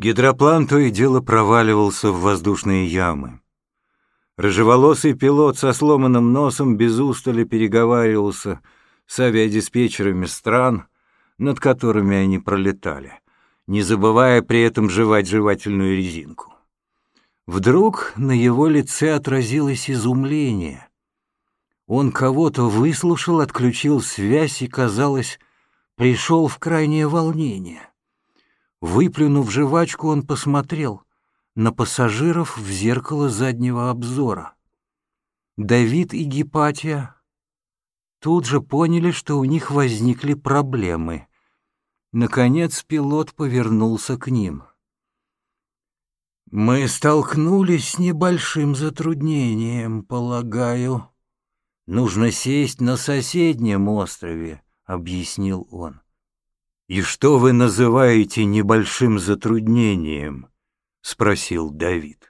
Гидроплан то и дело проваливался в воздушные ямы. Рыжеволосый пилот со сломанным носом без устали переговаривался с авиадиспетчерами стран, над которыми они пролетали, не забывая при этом жевать жевательную резинку. Вдруг на его лице отразилось изумление. Он кого-то выслушал, отключил связь и, казалось, пришел в крайнее волнение. Выплюнув жвачку, он посмотрел на пассажиров в зеркало заднего обзора. Давид и Гепатия тут же поняли, что у них возникли проблемы. Наконец пилот повернулся к ним. «Мы столкнулись с небольшим затруднением, полагаю. Нужно сесть на соседнем острове», — объяснил он. «И что вы называете небольшим затруднением?» — спросил Давид.